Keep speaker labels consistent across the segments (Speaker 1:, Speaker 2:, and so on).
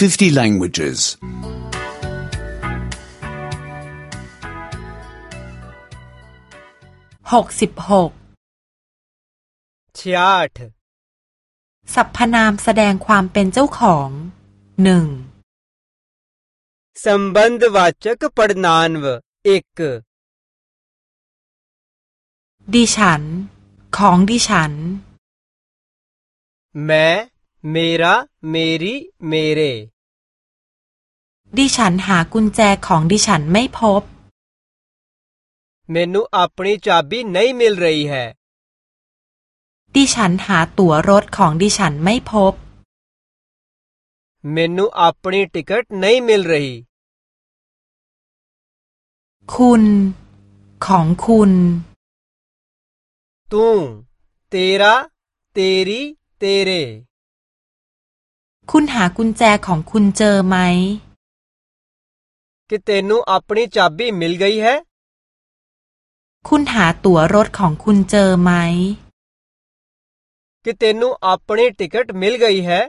Speaker 1: 50 languages.
Speaker 2: หกสิบหก
Speaker 3: छियाठ
Speaker 2: สรรพนามแสดงความเป็นเจ้าของหนึ่ง
Speaker 3: संबंधवाचक पड़नान्व एक
Speaker 2: ดิฉัน ของดิฉัน
Speaker 3: मैं मेरा मेरी मेरे
Speaker 2: ดิฉันหากุญแจของดิฉันไม่พบ
Speaker 3: मैनू अपनी चाबी नहीं मिल रही है
Speaker 2: ดิฉันหาตั๋วรถของดิฉันไม่พบ
Speaker 3: मैनू अपनी टिकट नहीं मिल रही
Speaker 2: คุณ ของคุณ
Speaker 3: तू तेरा तेरी तेरे
Speaker 2: คุณหากุญแจของคุณเจอไหม
Speaker 3: कि तेनू अपनी चाबी मिल गई है
Speaker 2: คุณหาตั๋วรถของคุณเจอไหม
Speaker 3: कि तेनू अपनी टिकट मिल गई है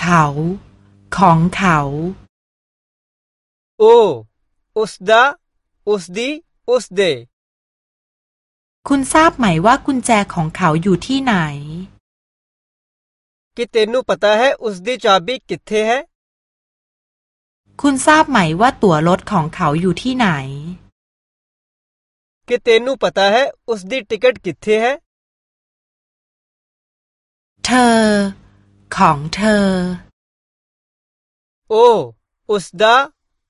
Speaker 2: เขา ของเขา
Speaker 3: ओ उसदा उसदी उसदे
Speaker 2: คุณทราบไหมว่ากุญแจของเขาอยู่ที่ไหน
Speaker 3: ਕਿ ਤੈਨੂੰ ਪਤਾ ਹੈ ਉਸ ਦੀ ਚਾਬੀ ਕਿੱਥੇ ਹੈ
Speaker 2: คุณทราบไหมว่าตั๋วรถของเขาอยู่ที่ไหน
Speaker 3: ਕਿ ਤੈਨੂੰ ਪਤਾ ਹੈ ਉਸ ਦੀ ਟਿਕਟ ਕਿੱਥੇ ਹੈ
Speaker 2: เธอ ของเธอ
Speaker 3: ਉਹ ਉਸ ਦਾ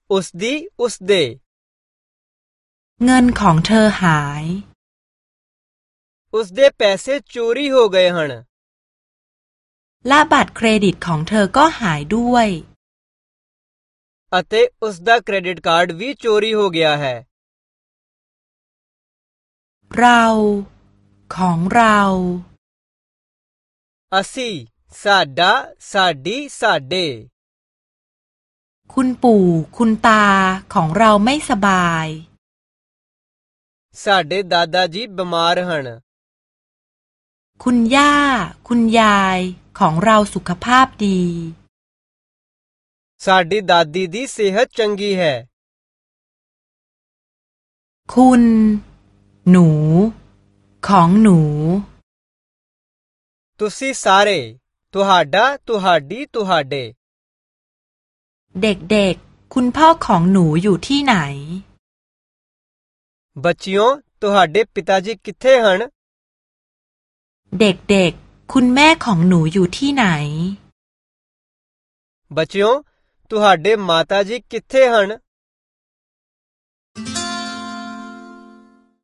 Speaker 3: ਉਸ ਦੀ ਉਸ ਦੇ
Speaker 2: เงินของเธอหาย
Speaker 3: ਉਸ ਦੇ ਪੈਸੇ ਚੋਰੀ ਹੋ ਗਏ ਹਨ
Speaker 2: และบัตรเครดิตของเธอก็หายด้วย
Speaker 3: ਅਤੇ ਉਸਦਾ ਕ੍ਰੈਡਿਟ ਕਾਰਡ ਵੀ ਚੋਰੀ ਹੋ ਗਿਆ ਹੈ
Speaker 2: เรา ของเรา
Speaker 3: ਅਸੀਂ ਸਾਡਾ ਸਾਡੀ ਸਾਡੇ
Speaker 2: คุณปู่ คุณตา ของเราไม่สบาย
Speaker 3: ਸਾਡੇ ਦਾਦਾ ਜੀ ਬਿਮਾਰ ਹਨ
Speaker 2: คุณย่า คุณยาย ของเราสุขภาพดี
Speaker 3: ਸਾਡੀ ਦਾਦੀ ਦੀ ਸਿਹਤ ਚੰਗੀ ਹੈ
Speaker 2: คุณ หนู ของหนู
Speaker 3: ਤੁਸੀਂ ਸਾਰੇ ਤੁਹਾਡਾ ਤੁਹਾਡੀ ਤੁਹਾਡੇ
Speaker 2: เด็กๆ คุณพ่อของหนูอยู่ที่ไหน
Speaker 3: ਬੱਚਿਓ ਤੁਹਾਡੇ ਪਿਤਾ ਜੀ ਕਿੱਥੇ ਹਨ
Speaker 2: เด็กๆ คุณแม่ของหนูอยู่ที่ไหน
Speaker 3: บัจ बच्चियों तुम्हारे माता जी किथे हन